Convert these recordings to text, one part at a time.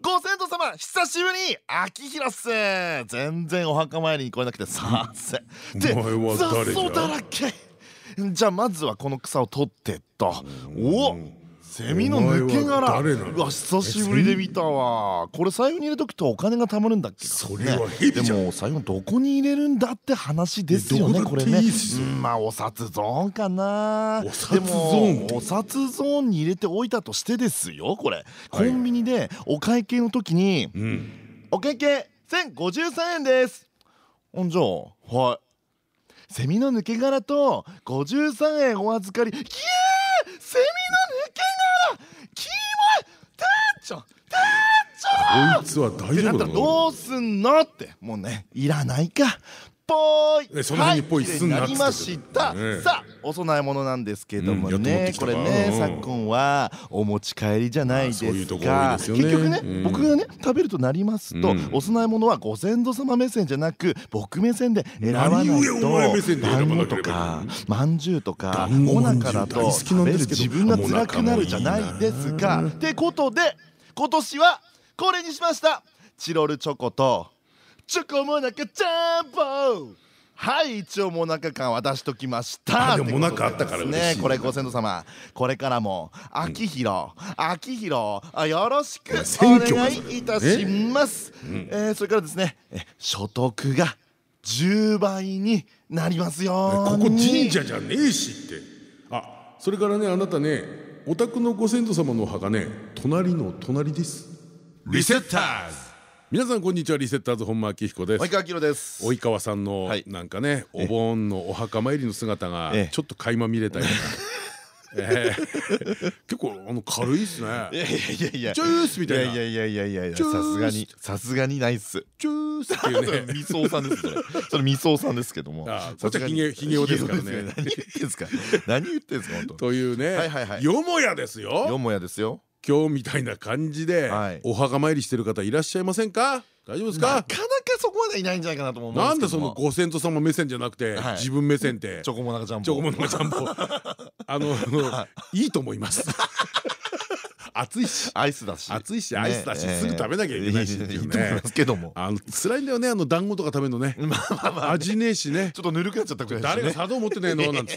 ご先祖様久しぶり。秋広っす。全然お墓参りに来れなくてさせ。でお前は誰じゃ？雑草だらけ。じゃあまずはこの草を取ってっと。おセミの抜け殻。誰なの？うわ久しぶりで見たわ。これ財布に入れとくとお金が貯まるんだっけ？それはヘビじゃん。でも財布どこに入れるんだって話ですよねどこれね。うんまあお札ゾーンかな。お札ゾーン。でもお札ゾーンに入れておいたとしてですよこれ。コンビニでお会計の時にうん。お会計1053円です。ほんじゃあはい。セミの抜け殻と53円お預かり。きえーセミの抜け殻店長店こいつは大丈夫なの？どうすんの？ってもうねいらないか。ぽーい。えそんなにぽいすんなりました。ねさあお供え物なんですけどもねこれねうん。昨今はお持ち帰りじゃないですか。結局ねうん。僕がね食べるとなりますとうん。お供え物はご先祖様目線じゃなく僕目線で選ばない何と団子とかまんじゅうとかもなかだと大好きなん食べるですけど。自分が辛くなるじゃないですか。ってことで今年はこれにしました。チロルチョコとチョコモナカジャンボ。はい一応モナカ感渡しときました。あでもってことモナカあったからね。これご先祖様。これからも秋広秋広あよろしくお願いいたします。えーそれからですねえ所得が10倍になりますよここ神社じゃねえしって。あそれからねあなたねお宅のご先祖様のお墓ね隣の隣です。リセッターズ。皆さんこんにちはリセッターズ本間明彦です。及川明です。及川さんのはい。なんかねお盆のお墓参りの姿がええ。ちょっと垣間見れたような。ええ結構あの軽いっすね。いやいやいやいや。チュースみたいな。いやいやいやいやいやさすがにさすがにないっす。チュースっていうね。み そうさんですそれそれみそうさんですけども。あこっちはひげひげおですからね。何言ってんすか何言ってんすか本当。というねよもやですよ。よもやですよ。今日みたいな感じではい。お墓参りしてる方いらっしゃいませんか？大丈夫ですか？なかなかそこまでいないんじゃないかなと思うんですけども。なんでそのご先祖様目線じゃなくてはい。自分目線って？チョコモナカジャンボ。チョコモナカジャンボ。あのい。いと思います。暑いし。アイスだし。暑いしアイスだしすぐ食べなきゃいけないしっていうね。いいと思いますけども。あの辛いんだよねあの団子とか食べるの ね。味ねえしね。ちょっとぬるくなっちゃったくらい誰が砂糖持ってねえの？なんて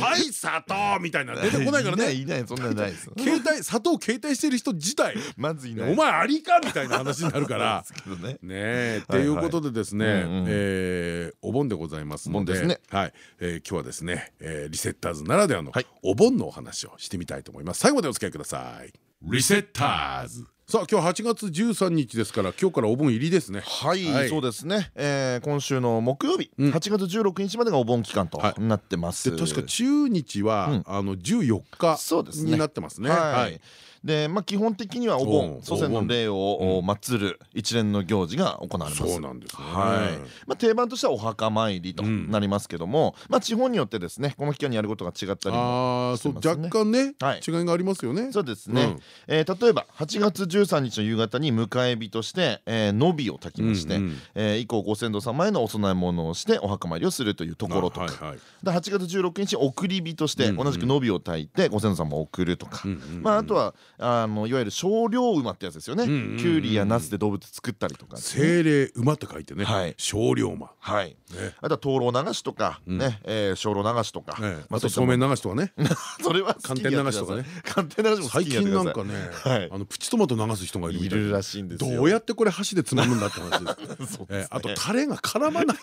はい砂糖みたいな。出てこないからね。いないいないそんなのないです。携帯砂糖携帯してる人自体。まずいないお前ありかみたいな話になるから。ね。ねえ。っていうことでですねお盆でございますので。お盆ですね。はい。えー今日はですねえーリセッターズならではのはい。お盆のお話をしてみたいと思います。最後までお付き合いください。リセッターズさあ今日8月13日ですから今日からお盆入りですね。はい、はい。そうですね、えー、今週の木曜日、うん。8月16日までがお盆期間とはい。なってます、で確か中日はあの14日になってますね。はい、はいでまあ基本的にはおお盆う祖先の霊を祀る一連の行事が行われます。そうなんですね。はい。まあ、定番としてはお墓参りとうん。なりますけども、まあ、地方によってですねこの期間にやることが違ったりもしてますね。若干ねはい。違いがありますよね。そうですね、うん。えー例えば8月13日の夕方に迎え火として、えー、のびを焚きまして、うえー以降ご先祖様へのお供え物をしてお墓参りをするというところとか、あはいはい。で8月16日送り火として同じくのびを焚いてご先祖様を送るとか、まあ、あとはあのいわゆる少量馬ってやつですよね、きゅうりやナスで動物作ったりとか。精霊馬って書いてね。はい。少量馬。はい。ね。あとは灯籠流しとか、うん。ね、えー、小炉流しとか、ええまあとそうめん流しとかね。それは寒天流しとかね。寒天流しも好最近なんかねはい。あのプチトマト流す人がいるいいるらしいんですよ。どうやってこれ箸でつまむんだって話ですあとタレが絡まない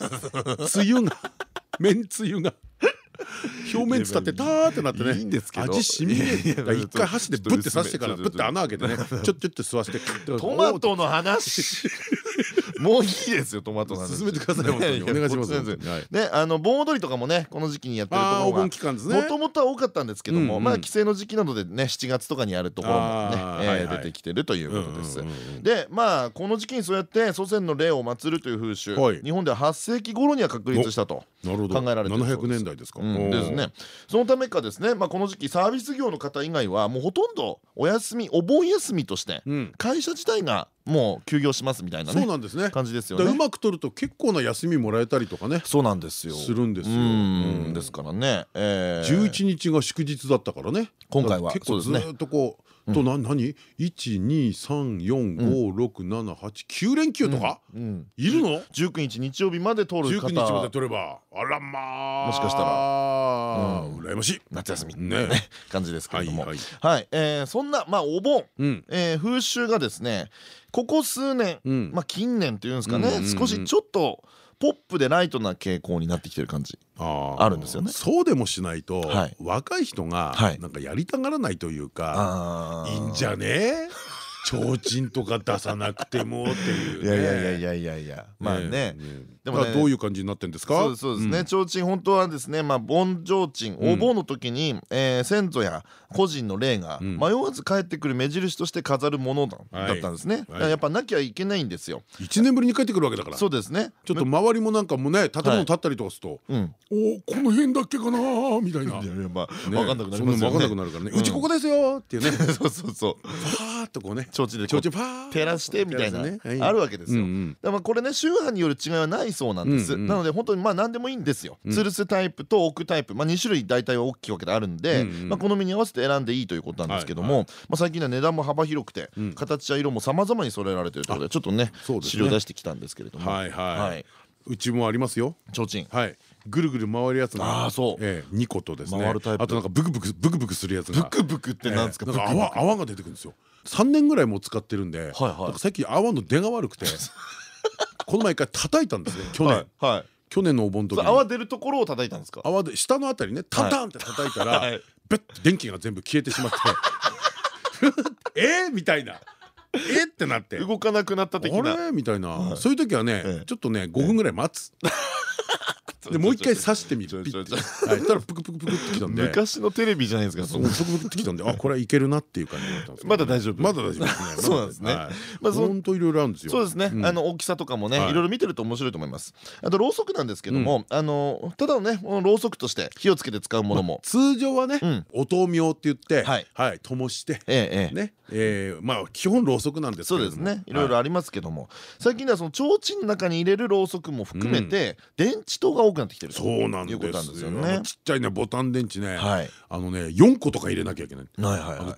つゆがめんつゆが 表面伝ってターってなってね。いいんですけど。味しみ一回箸でブッて刺してからブッて穴開けてねちょっちょって吸わせて トマトの話 もういいですよトマトなん進めてくださいお願いします。ねあの盆踊りとかもねこの時期にやってるところがもともとは多かったんですけどもまあ帰省の時期などでね7月とかにやるところもね出てきてるということです。でまあこの時期にそうやって祖先の霊を祀るという風習日本では8世紀頃には確立したと考えられている700年代ですか。ですね。そのためかですねまあこの時期サービス業の方以外はもうほとんどお休みお盆休みとして会社自体がもう休業しますみたいなそうなんですね。感じですよね。うまく取ると結構な休みもらえたりとかねそうなんですよ。するんですよ。ですからね。11日が祝日だったからね。今回は結構ずっとこうとな何？一二三四五六七八九連休とか？いるの？十九日日曜日まで取る方。19日まで取れば。あらまあ。もしかしたら。羨ましい。夏休みね感じですけれども。はいそんなまあお盆。風習がですねここ数年まあ近年っていうんですかね少しちょっとポップでライトな傾向になってきてる感じ。あるんですよね。そうでもしないと、若い人がなんかやりたがらないというか、いいんじゃね？提灯とか出さなくてもっていういやいやいやいやいや。まあね。でもどういう感じになってんですか？そうですね。提灯本当はですねまあ盆提灯お盆の時に先祖や個人の霊が迷わず帰ってくる目印として飾るものだったんですね。やっぱなきゃいけないんですよ。1年ぶりに帰ってくるわけだから。そうですね。ちょっと周りもなんかもね建物建ったりとかするとおこの辺だっけかなみたいな。分かんなくなります分かんなくなるからね。うちここですよっていうね。そうそうそう。ファーっとこうね提灯で照らしてみたいなあるわけですよ。だからこれね宗派による違いはないそうなんです。なので本当にまあ何でもいいんですよ。吊るすタイプと置くタイプまあ2種類大体は大きいわけであるんでまあ好みに合わせて選んでいいということなんですけどもまあ最近は値段も幅広くて形や色も様々に揃えられているということでちょっとね資料出してきたんですけれども。はいはい。うちもありますよ。提灯。はい。ぐるぐる回るやつがあそう。2個とですね。あとなんかブクブクブクブクするやつが。ブクブクってなんですか？泡泡が出てくるんですよ。3年ぐらいも使ってるんで最近泡の出が悪くて この前一回叩いたんですね去年。去年のお盆時泡出るところを叩いたんですか？泡で下のあたりねタンタンって叩いたらベッて電気が全部消えてしまって。えみたいな。えってなって。動かなくなった的な。みたいな。そういう時はねちょっとね5分ぐらい待つ でもう一回刺してみる？ピッて。はい。たらプクプクプクってきたんで。昔のテレビじゃないですかプクプクってきたんであこれはいけるなっていう感じだったんですまだ大丈夫。まだ大丈夫ですね。そうなんですね。まあ本当いろいろあるんですよ。そうですね。あの大きさとかもねい。ろいろ見てると面白いと思います。あとろうそくなんですけどもあのただのねろうそくとして火をつけて使うものも。通常はねお灯明って言ってはい。灯してね。まあ基本ろうそくなんですそうですね。いろいろありますけども。最近ではその提灯の中に入れるろうそくも含めて電池灯が多くなってきてるそうなんですよちっちゃいねボタン電池ね。あのね4個とか入れなきゃいけない。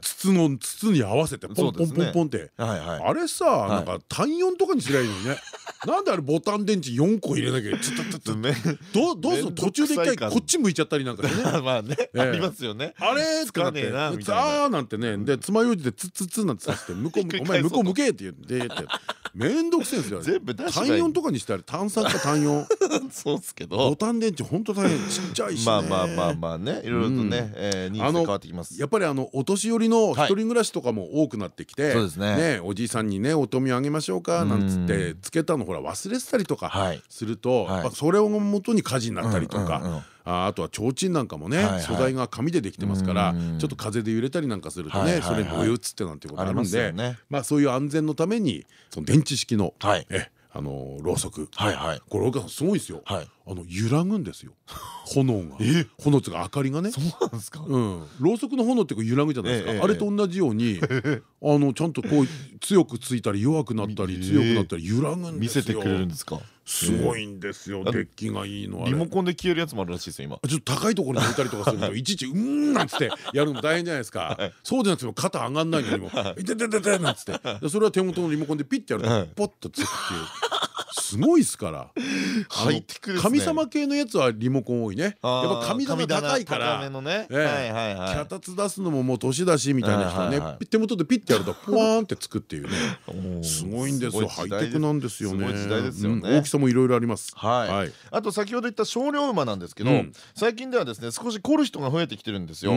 筒の筒に合わせてポンポンポンポンって。あれさなんか単4とかにすりゃいいのにねなんであれボタン電池4個入れなきゃちょっとどうどうする？途中で一回こっち向いちゃったりなんかね。まあね。ありますよね。あれってなってあーなんてね。で爪楊枝でツッツッツなんてさして向こう お前向こう向けって言ってって。面倒くせえんですよ全部単4とかにしたら単3か単4 そうっすけど。ボタン電池本当大変。ちっちゃいしまあまあまあまあね。いろいろとねニーズ変わってきます。やっぱりあのお年寄りの一人暮らしとかも多くなってきてね。おじいさんにねお富をあげましょうかなんつってつけたのほら忘れてたりとかするとそれをもとに火事になったりとかあとは提灯なんかもね素材が紙でできてますからちょっと風で揺れたりなんかするとねそれに燃え移ってなんてことあるんでまあそういう安全のためにその電池式のえあのろうそく。これ岡さんすごいですよあの揺らぐんですよ。炎が。炎っていうか明かりがね。そうなんですか？ろうそくの炎って揺らぐじゃないですか。あれと同じようにあのちゃんとこう強くついたり弱くなったり強くなったり揺らぐんですよ。見せてくれるんですか？すごいんですよ。デッキがいいのリモコンで消えるやつもあるらしいですよ今。ちょっと高いところに置いたりとかすると いちいち「うん」なんつってやるの大変じゃないですか。そうじゃなくても肩上がんないのにも「い。てててて」なんつって。それは手元のリモコンでピッてやるとポッとつくっていう。すごいっすから。神様系のやつはリモコン多いね。やっぱ神棚高いから脚立出すのももう年だしみたいな人はね手元でピッてやると ポワーンってつくっていうね。すごいんですよ。ハイテクなんですよね。大きさもいろいろあります。はい。あと先ほど言った少量馬なんですけど最近ではですね少し凝る人が増えてきてるんですよ。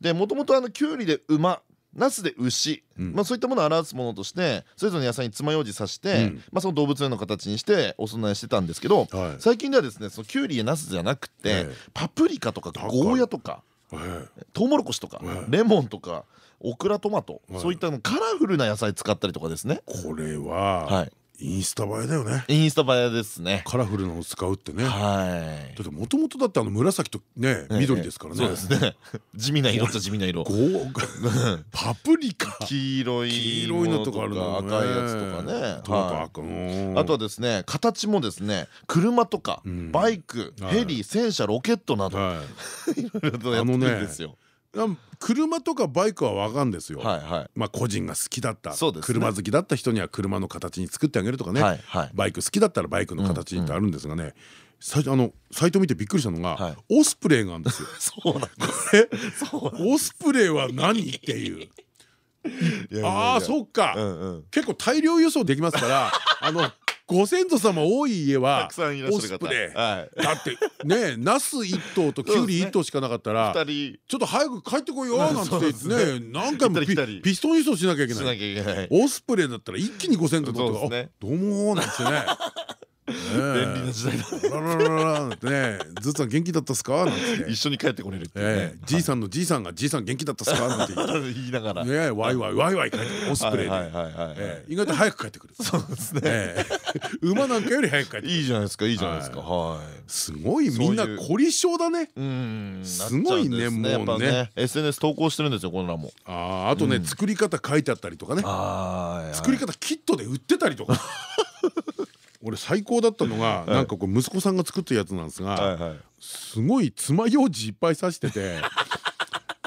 でもともとあのキュウリで馬ナスで牛、まあそういったものを表すものとしてそれぞれの野菜に爪楊枝刺して、うん。まあその動物のような形にしてお供えしてたんですけど、はい。最近ではですねそのキュウリやナスじゃなくて、ええ。パプリカとかゴーヤとかえ。トウモロコシとか、ええ。レモンとかオクラトマト、はい。そういったのカラフルな野菜使ったりとかですね。これは、はいインスタ映えだよね。インスタ映えですね。カラフルなのを使うってね。だはい。ってもともとだってあの紫とね緑ですからね。そうですね。地味な色っちゃ地味な色。ゴーパプリカ。黄色い黄色いのとかあるのね。赤いやつとかね。トマトはい赤うんあとはですね形もですね車とかん。バイクはい。ヘリ戦車ロケットなど。はい。いろいろとやってるんですよ。あ車とかバイクはわかんですよ。はいはい。まあ個人が好きだったそうですね。車好きだった人には車の形に作ってあげるとかね。はいはい。バイク好きだったらバイクの形にってあるんですがね。最初あのサイト見てびっくりしたのはがい。オスプレイがんですよ。そうなんですえ？そうなんオスプレイは何っていう？ああそっか。うんうん。結構大量輸送できますからあのご先祖様多い家はオスプレイ。はい。だってね ナス1頭とキュウリ1頭しかなかったらちょっと早く帰ってこいよ なんてですね。ね何回もピストン輸送しなきゃいけない。オスプレイだったら一気にご先祖取ってそうですね。あどうも」なんてね便利な時代だララね「ずっさん元気だったっすか?」なんて一緒に帰ってこれるってねえじいさんのじいさんが「じいさん元気だったっすか?」なんて言いながらねワイワイワイワイ帰ってオスプレイで意外と早く帰ってくるそうですねええ馬なんかより早く帰ってくるいいじゃないですかいいじゃないですかはいすごいみんな凝り性だねうんすごいねもうね SNS 投稿してるんですよこんなもんあーあとね作り方書いてあったりとかねはい作り方キットで売ってたりとか俺最高だったのがなんかこう息子さんが作ったやつなんですがすごい爪楊枝いっぱい刺してて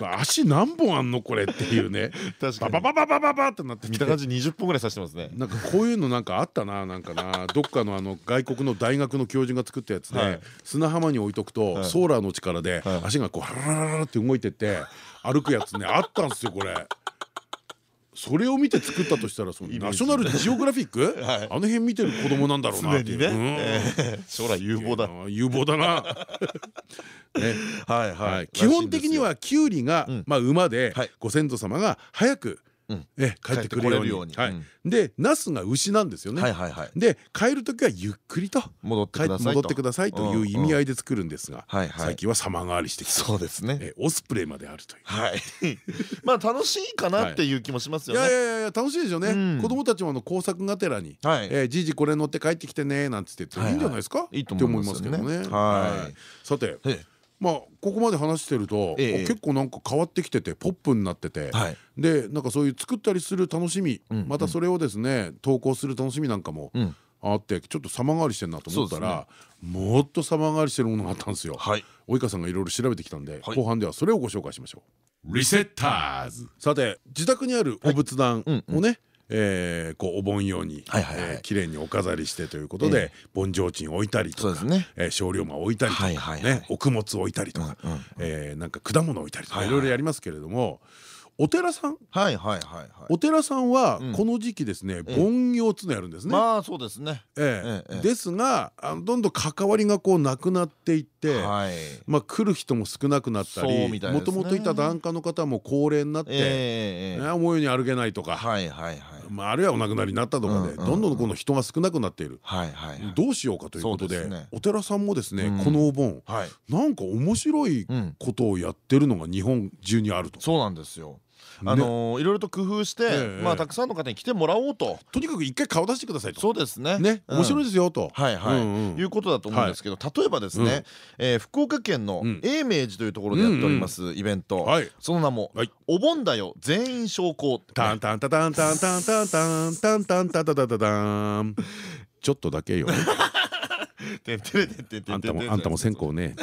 足何本あんのこれっていうね。バババババババってなって見た感じ20本ぐらい刺してますね。なんかこういうのなんかあったななんかな。どっかのあの外国の大学の教授が作ったやつはい。で砂浜に置いとくとソーラーの力ではい。足がこうハララララって動いてって歩くやつねあったんですよこれ。それを見て作ったとしたらそのナショナルジオグラフィック？はい。あの辺見てる子供なんだろうなっていう。ね。えー 将来有望だ。う ん有望だな。ね。はいはい、基本的にはキュウリが、うん。まあ馬で、はい。ご先祖様が早く、うんえ帰ってくれるように。でナスが牛なんですよね。はいはいはい。で帰る時はゆっくりと。戻って帰くださいという意味合いで作るんですが、最近は様変わりしてきて。そうですね。えオスプレイまであるという。はい。まあ楽しいかなっていう気もしますいよね。やいやいや楽しいですよね、うん。子供たちもあの工作がてらに「はい。えーじいじこれ乗って帰ってきてね」なんて言っていいんじゃないですか？い。いとって思いまますすけどね。はい。さてえまあここまで話してると、ええ。結構なんか変わってきててポップになってて、はい。でなんかそういう作ったりする楽しみ、うんまたそれをですね投稿する楽しみなんかもうん。あってちょっと様変わりしてんなと思ったら、もっと様変わりしてるものがあったんですよ。はい。及川さんがいろいろ調べてきたんで、はい。後半ではそれをご紹介しましょう。リセッターズ。さて自宅にあるお仏壇うんをね、えーこうお盆用に綺麗にお飾りしてということで盆提灯置いたりとか少量馬置いたりとかね穀物置いたりとかなんか果物置いたりとかはいろいろやりますけれどもお寺さんはいはいはいはい。お寺さんはうん。この時期ですねええ。盆行つのやるんですね。まあそうですね。ええ。ええですがどんどん関わりがこうなくなっていって。はい。まあ来る人も少なくなったりもともといた檀家の方も高齢になって、思うように歩けないとか、はいはいはいまあ、あるいはお亡くなりになったとかで、どんどんこの人が少なくなっている、どうしようかということでお寺さんもですね、うん。このお盆はい。なんか面白いうん。ことをやってるのが日本中にあると。そうなんですよあのーいろいろと工夫してええまあたくさんの方に来てもらおうと。とにかく一回顔出してくださいと。そうですね。ね、面白いいですよと。はいはい、いうことだと思うんですけど、例えばですね、福岡県のうん。永明寺というところでやっておりますイベント、はい。その名も、はい。お盆だよ全員昇降」タンタンタタンタンタンタンタンタンタンタタタタタンちょっとだけよ。あんたもあんたも線香ね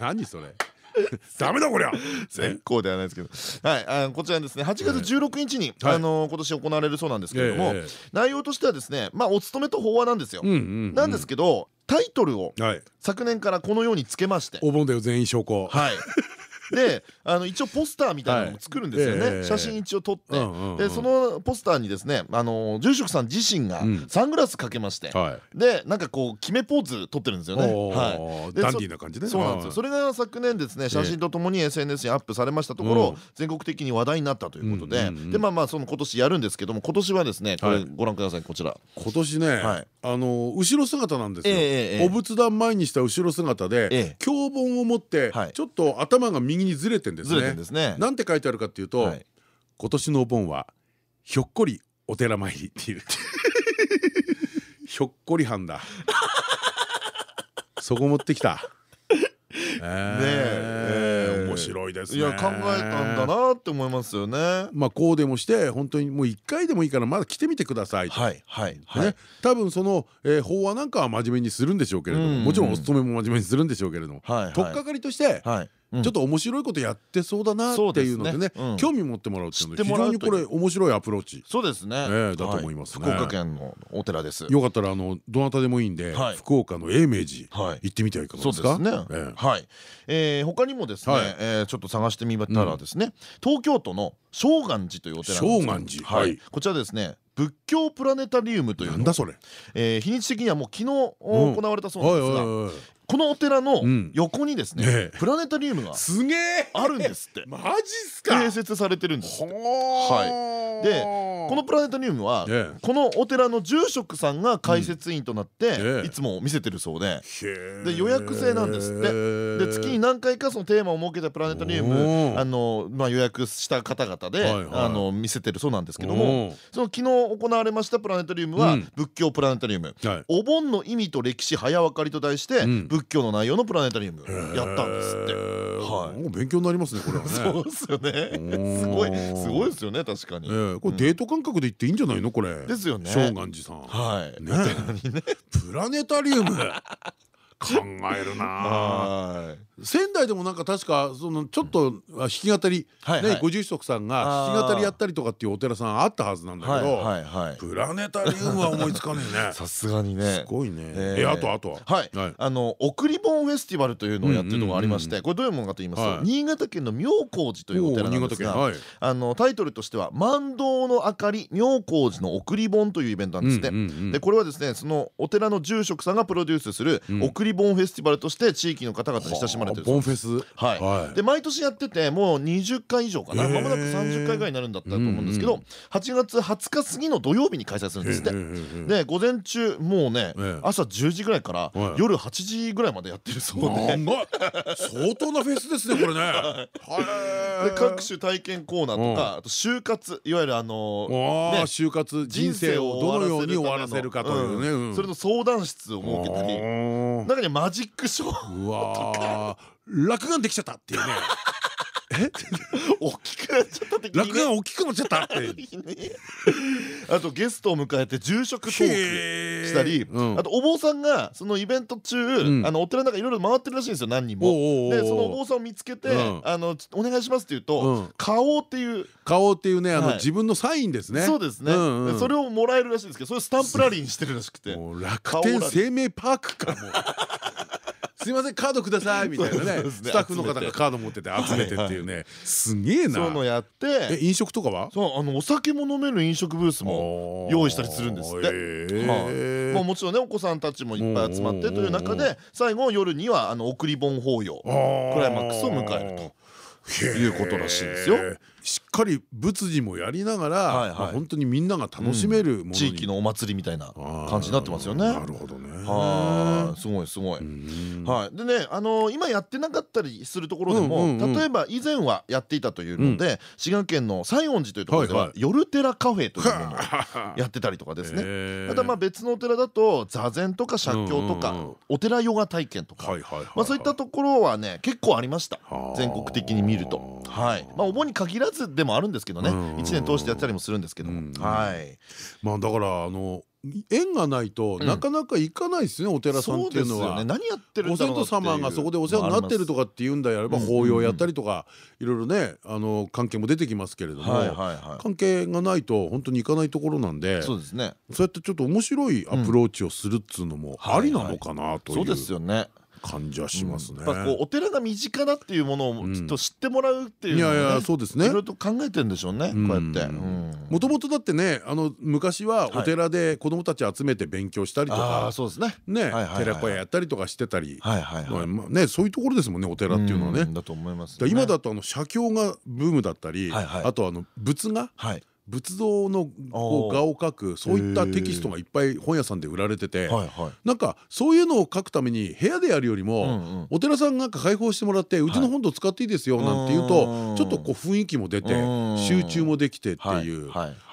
何それ。ダメだこりゃ。先行ではないですけど、はい、あこちらですね。8月16日に、はい。あの今年行われるそうなんですけれども、ええ内容としてはですねまあお勤めと法話なんですよ、なんですけどタイトルをはい。昨年からこのようにつけまして。お盆だよ全員証拠。はい であの一応ポスターみたいなのも作るんですよはい。写真一応撮って。うんうんうん。でそのポスターにですねあの住職さん自身がうん。サングラスかけましてはい。でなんかこう決めポーズ撮ってるんですよね。はい。でダンディーな感じね。そうなんですよ。それが昨年ですね写真とともに SNS にアップされましたとこうん。ろ全国的に話題になったということでうんうんうんでまあまあその今年やるんですけども今年はですねこれはいご覧くださいこちら。今年ね、はい。あの後ろ姿なんですよ、お仏壇前にした後ろ姿で、ええ。経本を持って、はい。ちょっと頭が右にずれてんですね。すね。なんて書いてあるかっていうと、はい。今年のお盆はひょっこりお寺参りっていう。ひょっこり班だ。そこ持ってきた。え。ーええ面白いですね。いや考えたんだなって思いますよね。まあこうでもして本当にもう一回でもいいからまだ来てみてくださいと。はいはいはい。ね、多分その、えー法話なんかは真面目にするんでしょうけれども、もちろんお勤めも真面目にするんでしょうけれども、はいはい。取っかかりとして、はいちょっと面白いことやってそうだなっていうのでね興味持ってもらうっていうのは非常にこれ面白いアプローチそうですね。ええだと思いますね。は福岡県のお寺です。よかったらあのどなたでもいいんで、はい。福岡の永明寺はい。行ってみてはいかがそうですかはい。えー他にもですねちょっと探してみたらですね、東京都の正願寺というお寺なんですけど正願寺。ははい。い。こちらですね、仏教プラネタリウムというのなんだそれ。えー日にち的にはもう昨日うん。行われたそうなんですが、このお寺のうん。横にですねええ。プラネタリウムがすげえ。あるんですって。マジっすか。併設されてるんですはいでこのプラネタリウムはええ。このお寺の住職さんが解説員となってええ。いつも見せてるそうで。でで予約制なんですって。で月に何回かそのテーマを設けたプラネタリウおムー。あのまあ予約した方々であの見せてるそうなんですけどおもー。その昨日行われましたプラネタリウムはうん。仏教プラネタリウム。はい。お盆の意味と歴史早分かりと題してうん。仏教の内容のプラネタリウムやったんですって。はい。もう勉強になりますねこれはね。そうですよね。すごいすごいですよね確かに。ええこれデート感覚で行っていいんじゃないの？これ。ですよね。正願寺さん。はい。ね。プラネタリウム。考えるなはい。仙台でもなんか確かそのちょっと弾き語りはいはい。ねご住職さんが弾き語りやったりとかっていうお寺さんあったはずなんだはいけどはいはい。プラネタリウムは思いつかねえね。さすがにね。す。ごいね。えええあとあとは？はい、あの送り盆フェスティバルというのをやってるのがありましうんてこれどういうものかと言いますと、はい。新潟県の妙高寺というお寺なんですが、あのタイトルとしては「万道の明かり妙高寺の送り盆」というイベントなんですって。うんうんうん。でこれはですねそのお寺の住職さんがプロデュースするうん。送り盆フェスティバルとして地域の方々に親しまれてるボンフェス。はい。はい。で毎年やっててもう20回以上かなまもなく30回ぐらいになるんだったと思うんですけどうんう8月20日過ぎの土曜日に開催するんですって。で午前中もうねええ。朝10時ぐらいからはい。夜8時ぐらいまでやってるそうで。相当なフェスですねこれね。は いで各種体験コーナーとかあと就活いわゆるあの就活人生をどのように終わらせるかというね。うん。それの相談室を設けたりあ中にはマジックショーーうわー落眼できちゃったっていうね。大きくなっちゃった時に落眼ね大きくなっちゃったってあとゲストを迎えて住職トークしたり、うん。あとお坊さんがそのイベント中、ん。あのお寺の中いろいろ回ってるらしいんですよ何人も。でそのお坊さんを見つけて「うん。あのお願いします」って言うとうん「顔」っていう顔っていうねあのはい。自分のサインですね。そうですね、んうん。でそれをもらえるらしいんですけどそれをスタンプラリーにしてるらしくて。楽天生命パークかもうすいませんカードくださいみたいな ね。スタッフの方がカード持ってて集めてっていうね。すげえな。そういうのやっえて飲食とかは？そうあのお酒も飲める飲食ブースも用意したりするんですって。へまあもちろんねお子さんたちもいっぱい集まってという中で最後夜にはあの送り盆法要クライマックスを迎えると。ということらしいですよしっかり仏事もやりながらはいはい。まあ本当にみんなが楽しめる地域のお祭りみたいな感じになってますよね。なるほどね。はい、すごいすごい。うんはい、でね、あのー今やってなかったりするところでも、例えば以前はやっていたというので、滋賀県の西園寺というところでは夜寺カフェというものを やってたりとかですね。たまあ別のお寺だと座禅とか写経とかお寺ヨガ体験とか。まあそういったところはね結構ありました。はあ。全国的に見ると。はい。まあお盆に限らずでもあるんですけどね。うん1年通してやってたりもするんですけどはい。まあだからあの縁がないとうん。なかなか行かないですねお寺さんっていうのは。何やってるごんだろう先祖様がそこでお世話になってるとかっていうんであればうん法要やったりとかいろいろねあの関係も出てきますけれども関係がないと本当に行かないところなんでいそうですね。そうやってちょっと面白いアプローチをするっつうのもありなのかなという。そうですよね感じはしますね。やっぱこうお寺が身近だっていうものをちょっと知ってもらうっていうのをねいやいやそうですねいろいろと考えてるんでしょうねこうやって。もともとだってねあの昔はお寺で子供たち集めて勉強したりとあかあそうですね。ねはいはいはい寺子屋やったりとかしてたりはいはいねそういうところですもんねお寺っていうのはね。んだと思いますだね。今だとあの写経がブームだったりはいはいあとあの仏画はい仏像のこう画を描くそういったテキストがいっぱい本屋さんで売られてて。なんかそういうのを書くために部屋でやるよりもんお寺さんが開放してもらってうちの本堂使っていいですよなんて言うとちょっとこう雰囲気も出てうん。集中もできてってはいいう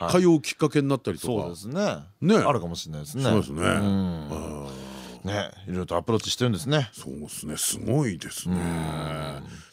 通うきっかけになったりとか。そうですね。ね。あるかもしれないですね。そうですね。ねいろいろとアプローチしてるんですね。そうですね。すごいですね。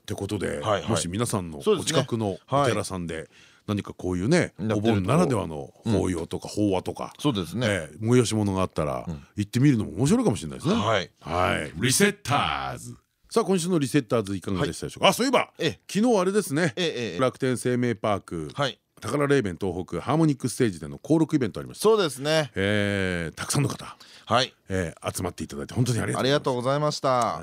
ってことでもし皆さんのお近くのお寺さんで何かこういうねお盆ならではの法要とか法話とかそうですね。ええ催し物があったら行ってみるのも面白いかもしれないですね。はい。はい、リセッターズ。さあ今週のリセッターズいかがでしたでしょうか？あそういえばええ昨日あれですね。楽天生命パークはい。宝レイベン東北ハーモニックステージでの登録イベントありました。そうですね。えーたくさんの方、はい。えー集まっていただいて本当にありがあとうりがとうございました。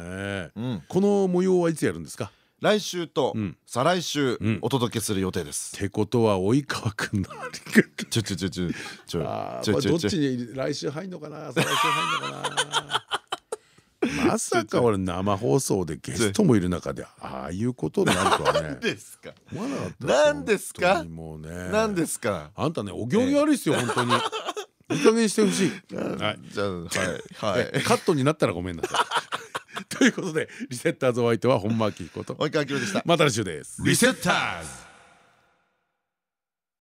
この模様はいつやるんですか？来週とん。再来週ん。お届けする予定です。ってことは及川くんのありがとう。ちょちょちょちょちょちょちょちょ。ちに来週入んのかな再来週入んのかな。まさか。俺生放送でゲストもいる中でああいうことになるとはね。ですか？なんですか？もうね。なんですか？あんたねお行儀悪いっすよ本当に。いい加減にしてほしい はい。じゃあはいはい。えカットになったらごめんなさい ということでリセッターズお相手は本間明彦と。及川明でした。また来週です。リセッターズ